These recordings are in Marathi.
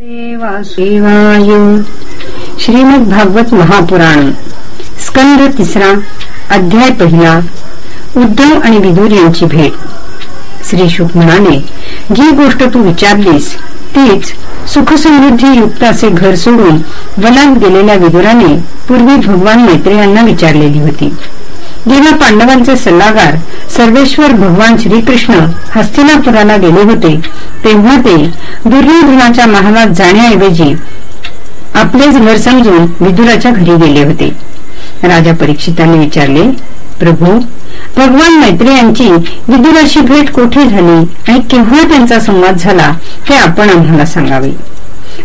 वासुदेवाय. श्रीमद भागवत महापुराण स्कंद तिसरा अध्याय पहिला उद्धव आणि विदूर यांची भेट. श्री शुक म्हणाले जी गोष्ट तू विचारलीस तीच सुखसमृद्धी युक्त असे घर सोडून वनात गेलेल्या विदुराने पूर्वी भगवान मैत्रेयांना विचारलेली होती. जेव्हा पांडवांचे सल्लागार सर्वेश्वर भगवान श्रीकृष्ण हस्तिनापुराला गेले होते. तेव्हा ते दुर्योधनाच्या महालात जाण्याऐवजी आपलेच घर समजून विदुराच्या घरी गेले होते. राजा परीक्षिताने विचारले प्रभू भगवान मैत्री यांची विदुराशी भेट कोठे झाली आणि केव्हा त्यांचा संवाद झाला हे आपण आम्हाला सांगावे.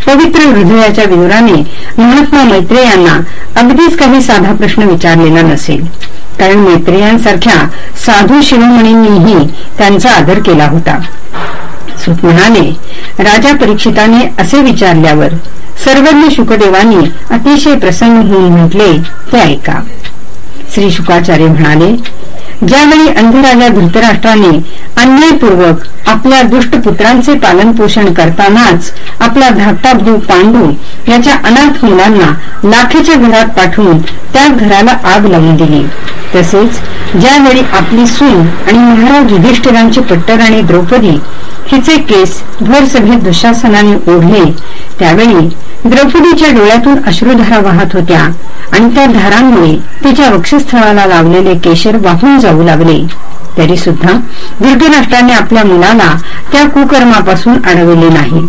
पवित्र हृदयाच्या विदुराने महात्मा मैत्रेयांना अगदीच काही साधा प्रश्न विचारलेला नसेल. कारण मैत्रियांसारख्या साधू शिरोमणींनीही त्यांचा आदर केला होता. सुत म्हणाले राजा परीक्षिताने असे विचारल्यावर सर्वज्ञ शुकदेवानी अतिशय प्रसन्न होऊन म्हटले ते ऐका. श्री शुकाचार्य म्हणाले ज्यावेळी अंधराजा धृतराष्ट्राने अन्यायपूर्वक आपल्या दुष्टपुत्रांचे पालन पोषण करतानाच आपला धाकटा भाऊ पांडू याच्या अनाथ मुलांना लाखेच्या घरात पाठवून त्या घराला आग लावून दिली. तसेच ज्यावेळी आपली सून आणि महाराज युधिष्ठिरांची पट्टराणी द्रौपदी हिचे केस भर सभेत दुशासनाने ओढले त्यावेळी द्रौपदीच्या डोळ्यातून अश्रुधारा वाहत होत्या. आणि त्या धारांमुळे तिच्या वक्षस्थळाला लावलेले केशर वाहून जाऊ लागले. तरी सुद्धा धृतराष्ट्राने आपल्या मुलाला त्या कुकर्मापासून अडवले नाही.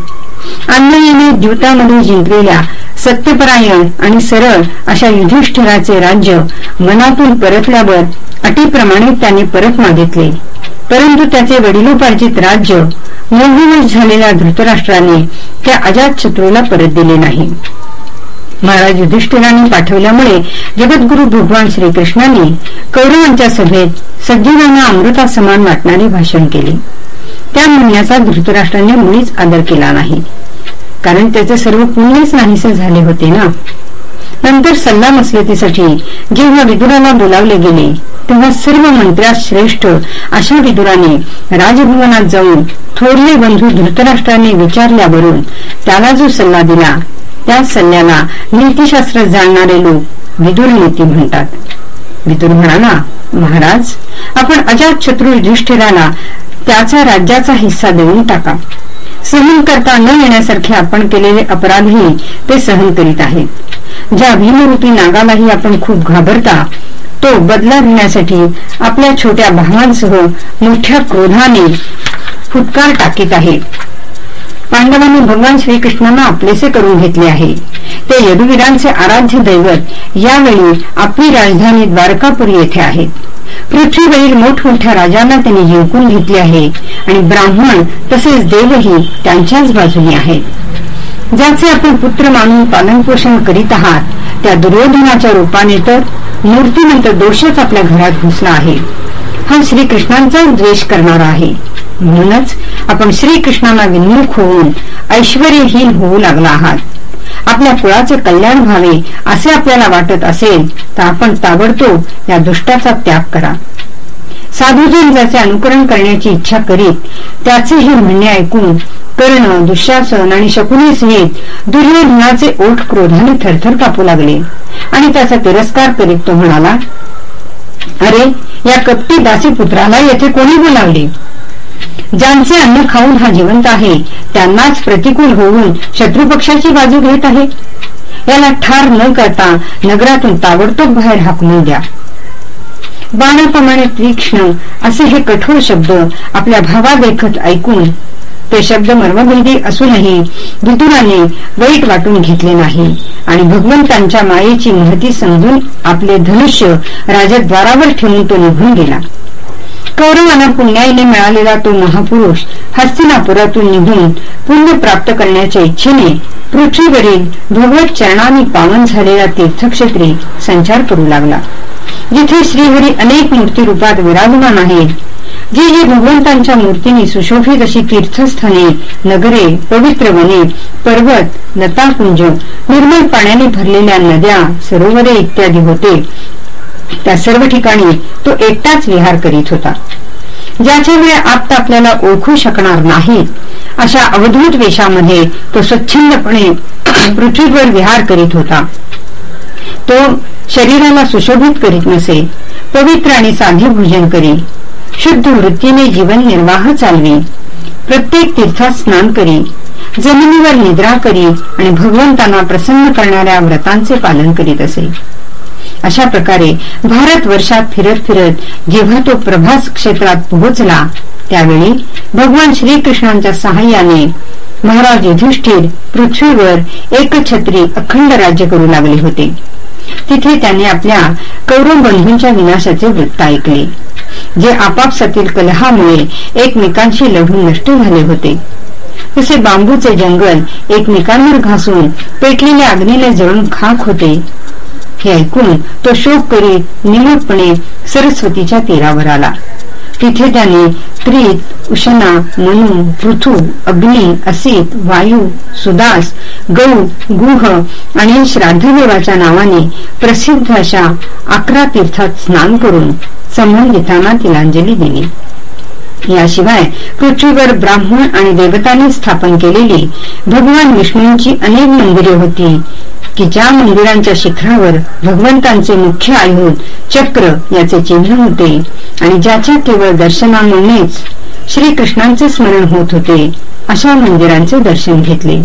अन्नयेने द्यूतामध्ये जिंकलेल्या सत्यपरायण आणि सरळ अशा युधिष्ठिराचे राज्य मनातून परतल्यावर अटीप्रमाणे त्याने परत मागितले. परंतु त्याचे वडिलोपार्जित राज्य मोहवश झालेल्या धृतराष्ट्राने त्या अजात शत्रूला परत दिले नाही. महाराज युधिष्ठिरांनी पाठवल्यामुळे जगद्गुरु भगवान श्रीकृष्णांनी कौरवांच्या सभेत सज्जीवांना अमृता समान वाटणारे भाषण केले. त्या म्हणण्याचा धृतराष्ट्राने मुळीच आदर केला नाही. कारण त्याचे सर्व पुण्यच नाहीसे झाले होते ना? नंतर सल्ला मसलतीसाठी जेव्हा विदुराला बोलावले गेले तेव्हा सर्व मंत्र्यात श्रेष्ठ अशा विदुराने राजभवनात जाऊन थोरले बंधू धृतराष्ट्राने विचारल्यावरून त्याला जो सल्ला दिला त्या सल्ल्याला नीतीशास्त्र जाणणारे लोक विदुर नीती म्हणतात. विदुर म्हणाला महाराज आपण अजात शत्रू युधिष्ठिराला त्याचा राज्याचा हिस्सा देऊन टाका. सहन करता न येण्यासारखे आपण केलेले अपराधही ते सहन करीत आहेत. ज्या भीमरूपी नागालाही आपण खूप घाबरता तो बदला घेण्यासाठी आपल्या छोट्या भावांसह मोठ्या क्रोधाने फुटकार टाकीत आहे. पांडवांनी भगवान श्रीकृष्णांना आपलेसे करून घेतले आहे. ते यदुवीरांचे आराध्य दैवत यावेळी आपली राजधानी द्वारकापुरी येथे आहेत. पृथ्वीवरील मोठमोठ्या राजांना त्यांनी जिंकून घेतले आहे आणि ब्राह्मण तसेच देवही त्यांच्याच बाजूने आहेत. ज्याचे आपण पुत्र मानून पालनपोषण करीत आहात त्या दुर्योधनाच्या रूपाने तर मूर्तीनंतर दोषच आपल्या घरात घुसला आहे. हा श्रीकृष्णांचाच द्वेष करणारा आहे. म्हणूनच आपण श्रीकृष्णाला विन्मुख होऊन ऐश्वर्यहीन होऊ लागला आहात. आपल्या कुळाचे कल्याण व्हावे असे आपल्याला वाटत असेल तर आपण ताबडतोब या दुष्टाचा त्याग करा. साधूजन ज्याचे अनुकरण करण्याची इच्छा करीत त्याचे हे म्हणणे ऐकून कर्ण दुःशासन आणि शकुनी सहित दुर्योधनाचे ओठ क्रोधाने थरथर कापू लागले आणि त्याचा तिरस्कार करीत तो म्हणाला अरे या कपटी दासी पुत्राला येथे कोणी बोलावले? ज्यांचे अन्न खाऊन हा जिवंत आहे त्यांनाच प्रतिकूल होऊन शत्रुपक्षाची बाजू घेत आहे. याला ठार न करता नगरातून ताबडतोब बाहेर हाकलून द्या. बाणाप्रमाणे तीक्ष्ण असे हे कठोर शब्द आपल्या भावा देखत ऐकून ते शब्द मर्मभेदी असूनही विदुराने वाईट वाटून घेतले नाही आणि भगवंतांच्या मायेची महती समजून आपले धनुष्य राजद्वारावर ठेवून तो निघून गेला. कौरवांना पुण्याईने मिळालेला तो महापुरुष हस्तिनापुरातून निघून पुण्य प्राप्त करण्याच्या इच्छेने पृथ्वीवरील भगवत चरणाने पावन झालेला तीर्थक्षेत्री संचार करू लागला. जिथे श्रीहरी अनेक मूर्ती रूपात विराजमान आहेत जी जी भगवंतांच्या मूर्तीने सुशोभित अशी तीर्थस्थाने नगरे पवित्र वने पर्वत लताकुंज निर्मळ पाण्याने भरलेल्या नद्या सरोवरे इत्यादी होते. त्या सर्व ठिकाणी तो एकटाच विहार करीत होता. ज्याचे वेळ आत्ता आपल्याला ओळखू शकणार नाहीत अशा अवधूत वेशामध्ये तो स्वच्छंदपणे पृथ्वीवर विहार करीत होता. तो शरीराला सुशोभित करीत नसे पवित्र आणि साधे भोजन करी शुद्ध वृत्तीने जीवन निर्वाह चालवी प्रत्येक तीर्थात स्नान करी जमिनीवर निद्रा करी आणि भगवंतांना प्रसन्न करणाऱ्या व्रतांचे पालन करीत असे. अशा प्रकारे भारत वर्षात फिरत फिरत जेव्हा तो प्रभास क्षेत्रात पोहोचला त्यावेळी भगवान श्रीकृष्णांच्या सहाय्याने महाराज युधिष्ठिर पृथ्वीवर एकछत्री अखंड राज्य करू लागले होते. तिथे त्याने आपल्या कौरव बंधूंच्या विनाशाचे वृत्त ऐकले जे आपापसातील कलहामुळे एकमेकांशी लढून नष्ट झाले होते. तसे बांबूचे जंगल एकमेकांवर घासून पेटलेल्या अग्नीला जळून खाक होते. हे ऐकून तो शोक करी निमूटपणे सरस्वतीच्या तीरावर आला. तिथे त्याने त्रित उशना मनु पृथू अग्नी असित वायू सुदास गौ गुह आणि श्राद्धदेवाच्या नावाने प्रसिद्ध अशा अकरा तीर्थात स्नान करून संबंधितांना तिलांजली दिली. याशिवाय पृथ्वीवर ब्राह्मण आणि देवतांनी स्थापन केलेली भगवान विष्णूंची अनेक मंदिरे होती. की ज्या मंदिरांच्या शिखरावर भगवंतांचे मुख्य आयुध चक्र याचे चिन्ह होते आणि ज्याच्या केवळ दर्शनामुळेच श्रीकृष्णांचे स्मरण होत होते अशा मंदिरांचे दर्शन घेतले.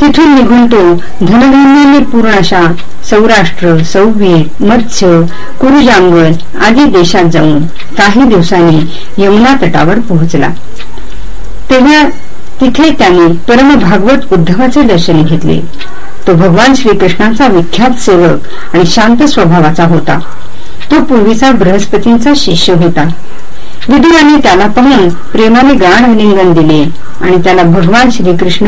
तिथून निघून तो धनधान्याने पूर्ण अशा सौराष्ट्र सौवीर मत्स्य कुरुजांगल आदी देशात जाऊन काही दिवसांनी यमुना तटावर पोहोचला. तेव्हा तिथे त्याने परमभागवत उद्धवाचे दर्शन घेतले. तो भगवान श्रीकृष्णाचा विख्यात सेवक आणि शांत स्वभावाचा होता. तो पूर्वीचा बृहस्पतींचा शिष्य होता. विदुराने त्याला पाहून प्रेमाने गाण आलिंगन दिले आणि त्याला भगवान श्रीकृष्ण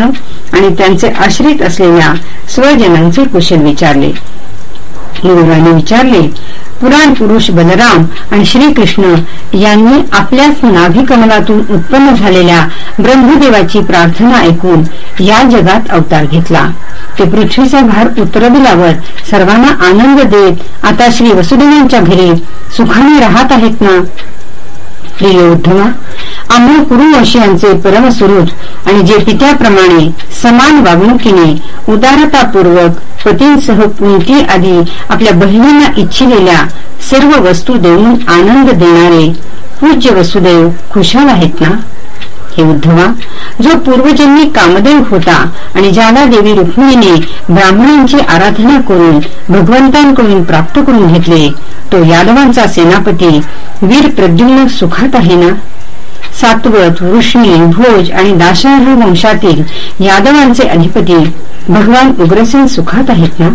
आणि त्यांचे आश्रित असलेल्या स्वजनांचे कुशल विचारले. विदुराने विचारले पुराण पुरुष बलराम आणि श्रीकृष्ण यांनी आपल्याच नाभिकमलातून उत्पन्न झालेल्या ब्रह्मदेवाची प्रार्थना ऐकून या जगात अवतार घेतला. ते पृथ्वीचा भार उतरविल्यावर सर्वांना आनंद देत आता श्री वसुदेवांच्या घरी सुखाने राहत आहेत ना? प्रियोद्धमा कुरुवंशी यांचे परमस्वरूप आणि जे पित्याप्रमाणे समान वागणुकीने उदारतापूर्वक पतींसह कुंती आदी आपल्या बहिणींना इच्छिलेल्या सर्व वस्तू देऊन आनंद देणारे पूज्य वसुदेव खुशाल आहेत ना? हे उद्धवा जो पूर्वजन्मी कामदेव होता आणि ज्याला देवी रुक्मिणीने ब्राह्मणांची आराधना करून भगवंतांकडून प्राप्त करून घेतले तो यादवांचा सेनापती वीर प्रद्युम्न सुखात आहे ना? सातवत वृष्णी भोज आणि दाशाह वंशातील यादवांचे अधिपती भगवान उग्रसेन सुखात आहेत ना?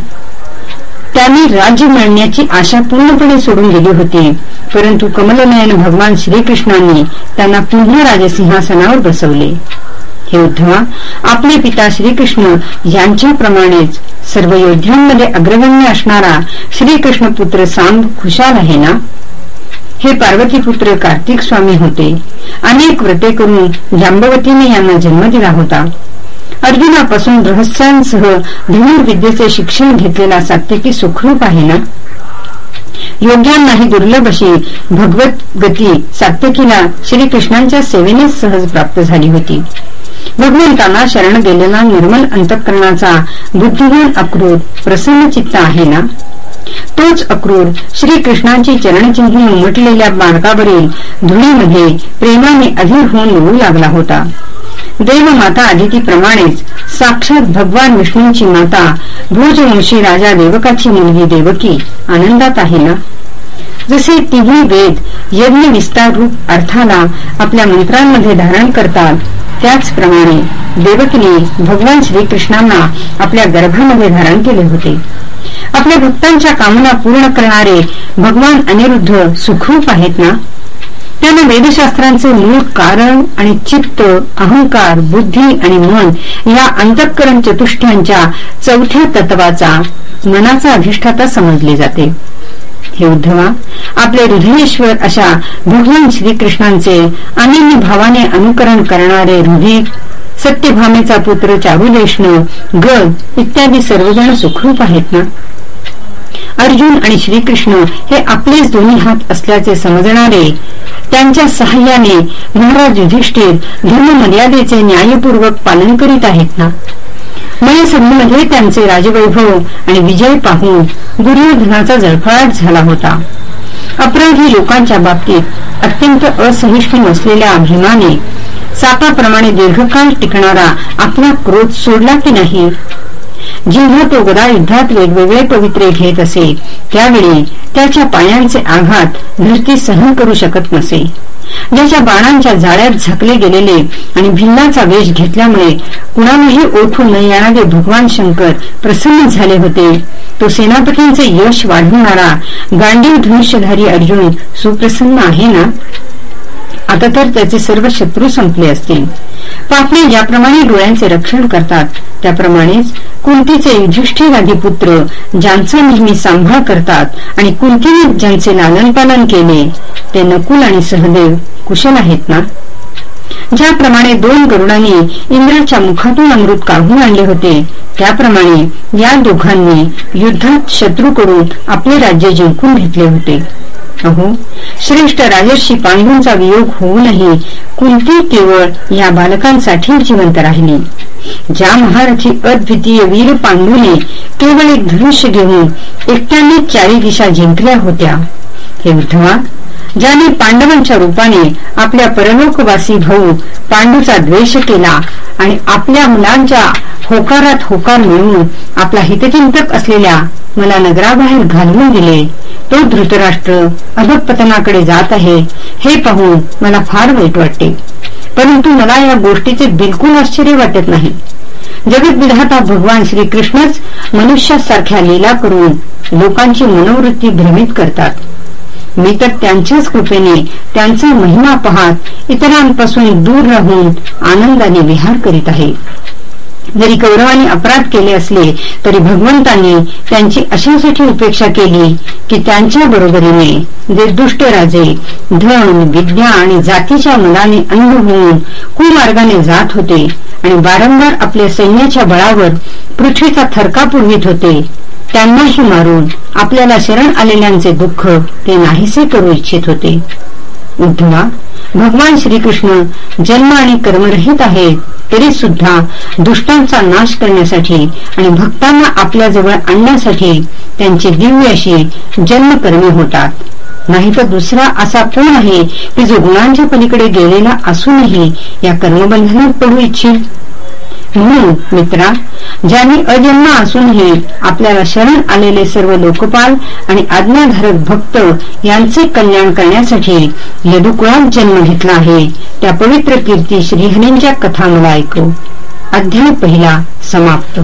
त्यांनी राज्य मिळण्याची आशा पूर्णपणे सोडून दिली होती. परंतु कमलनयन भगवान श्रीकृष्णांनी त्यांना पुन्हा राजसिंहासनावर बसवले. हे उद्धवा आपले पिता श्रीकृष्ण यांच्याप्रमाणेच सर्व योद्ध्यांमध्ये अग्रगण्य असणारा श्रीकृष्ण पुत्र सांब खुशाल आहे ना? हे पार्वती पुत्र कार्तिक स्वामी होते. अनेक व्रते करून जांबवतीने यांना जन्म दिला होता. अर्जुनापासून रहस्यांसह धनुर्विद्येचे शिक्षण घेतलेला सात्यकी सुखरूप आहे ना? योग्यांनाही दुर्लभ अशी भगवत गती सात्यकीला श्रीकृष्णांच्या सेवेने सहज प्राप्त झाली होती. भगवंतांना शरण गेलेला निर्मल अंतकरणाचा बुद्धिमान अक्रूर प्रसन्न चित्त आहे ना? तोच अक्रूर श्रीकृष्णांची चरणचिन्ही उमटलेल्या बाणकावरील धुळीमध्ये प्रेमाने अधीर होऊन येऊ लागला होता. देवमाता आदितीप्रमाणेच साक्षात भगवान विष्णूंची माता भोजवंशी राजा देवकाची मुलगी देवकी आनंदात आहे ना? जसे तिन्ही वेद यज्ञ विस्तार रूप अर्थाला आपल्या मंत्रांमध्ये धारण करतात त्याचप्रमाणे देवकीने भगवान श्रीकृष्णांना आपल्या गर्भामध्ये धारण केले होते. आपल्या भक्तांच्या कामना पूर्ण करणारे भगवान अनिरुद्ध सुखरूप आहेत ना? त्यांना वेदशास्त्रांचे मूळ कारण आणि चित्त अहंकार बुद्धी आणि मन या अंतःकरण चतुष्टयांच्या चौथ्या तत्वाचा मनाचा अधिष्ठाता समजले जाते. हे उद्धवा आपले हृदयेश्वर अशा भगवान श्रीकृष्णांचे अनन्य भावाने अनुकरण करणारे हृदय सत्यभामेचा पुत्र चारुदेष्ण गद इत्यादी सर्वजण सुखरूप आहेत ना? अर्जुन आणि श्रीकृष्ण हे आपलेच दोन्ही हात असल्याचे समजणारे त्यांच्या सहाय्याने महाराज युधिष्ठिर धर्ममर्यादेचे न्यायपूर्वक पालन करीत आहेत ना? मयसभेमध्ये त्यांचे राजवैभव आणि विजय पाहून दुर्योधनाचा जळफळाट झाला होता. अपराधी लोकांच्या बाबतीत अत्यंत असहिष्णू असलेल्या अभिमाने सापाप्रमाणे दीर्घकाळ टिकणारा आपला क्रोध सोडला की नाही? जेव्हा तो गदा युद्धात वेगवेगळे पवित्रे घेत असे. त्यावेळी त्याच्या पायांचे आघात धरती सहन करू शकत नसे. ज्याच्या बाणांच्या जाळ्यात झाकले गेलेले आणि भिल्लाचा वेश घेतल्यामुळे कुणालाही ओळखून न येणारे भगवान शंकर प्रसन्न झाले होते. तो सेनापतींचे यश वाढवणारा गांडीव धनुष्यधारी अर्जुन सुप्रसन्न आहे ना? आता तर त्याचे सर्व शत्रू संपले असतील. पापणे ज्याप्रमाणे डोळ्यांचे रक्षण करतात त्याप्रमाणेच कुंतीचे युधिष्ठिर पुत्र ज्यांचा नेहमी सांभाळ करतात आणि कुंतीने ज्यांचे लालन पालन केले ते नकुल आणि सहदेव कुशल आहेत ना? ज्याप्रमाणे दोन गरुडांनी इंद्राच्या मुखातून अमृत काढून आणले होते त्याप्रमाणे या दोघांनी युद्धात शत्रूकडून आपले राज्य जिंकून घेतले होते. अहो श्रेष्ठ राजर्षी पांडूंचा वियोग होऊनही कुंती केवळ या बालकांसाठी जिवंत राहिली. ज्या महारथी अद्वितीय वीर पांडूने केवळ एक धनुष्य घेऊन एकट्याने चारी दिशा जिंकल्या होत्या. हे उद्धवा ज्याने पांडवांच्या रूपाने आपल्या परलोकवासी भाऊ पांडूचा द्वेष केला आणि आपल्या मुलांच्या होकारात होकार मिळवून आपला हितचिंतक असलेल्या मला नगराबाहेर घालवून दिले. तो धृतराष्ट्र अधपतनाकडे जात आहे हे पाहून मला फार वाईट वाटते. परंतु मला या गोष्टीचे बिलकुल आश्चर्य वाटत नाही. जगत विधाता भगवान श्रीकृष्णच मनुष्यासारख्या लीला करून लोकांची मनोवृत्ती भ्रमित करतात. मी तर त्यांच्याच कृपेने त्यांचा महिमा पाहत इतरांपासून दूर राहून आनंदाने विहार करीत आहे. जरी कौरवांनी अपराध केले असले तरी भगवंतांनी त्यांची अशासाठी उपेक्षा केली की त्यांच्या बरोबरीने जे दुष्ट राजे धन विद्या आणि जातीच्या मुलाने अंग होऊन कुमार्गाने जात होते आणि वारंवार आपल्या सैन्याच्या बळावर पृथ्वीचा थरका पुरवित होते. त्यांनाही मारून आपल्याला शरण आलेल्यांचे दुःख ते नाहीसे करू इच्छित होते. उद्धवा भगवान श्रीकृष्ण जन्म आणि कर्मरहित आहेत तरी सुद्धा दुष्टांचा नाश करण्यासाठी आणि भक्तांना आपल्या जवळ आणण्यासाठी त्यांची दिव्य अशी जन्मकर्मी होतात. नाही तर दुसरा असा कोण आहे की जो गुणांच्या पलीकडे गेलेला असूनही या कर्मबंधनात पडू इच्छित म्हणून मित्रा ज्यांनी अजन्म असूनही आपल्याला शरण आलेले सर्व लोकपाल आणि आज्ञाधारक भक्त यांचे कल्याण करण्यासाठी यदुकुळात जन्म घेतला आहे. त्या पवित्र कीर्ती श्रीहरींच्या कथांना ऐकू. अध्याय पहिला समाप्त.